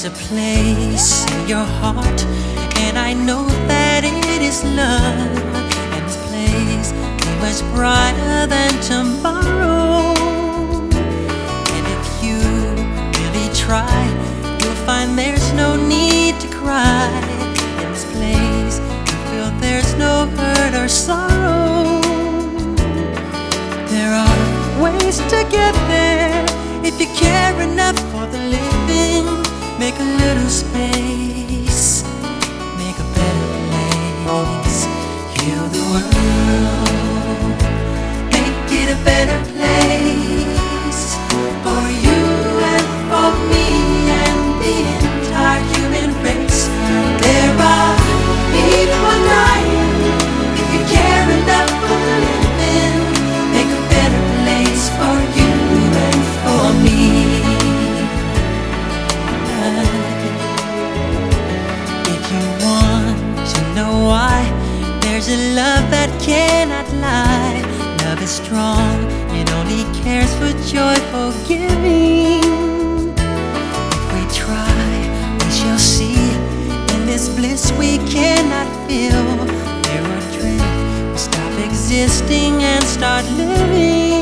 There's a place in your heart, and I know that it is love. And this place be much brighter than tomorrow. And if you really try, you'll find there's no need to cry. In this place, you feel there's no hurt or sorrow. There are ways to get there if you care enough a love that cannot lie. Love is strong, it only cares for joyful giving. If we try, we shall see. In this bliss we cannot feel. Fear or dread, we stop existing and start living.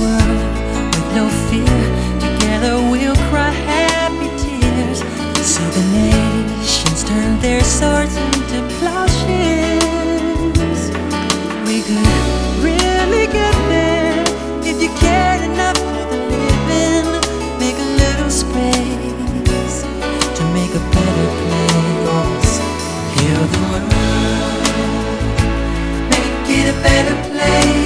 With no fear. Together we'll cry happy tears. See the nations turn their swords into plowshares. We could really get there if you cared enough for the living. Make a little space to make a better place. Heal the world, make it a better place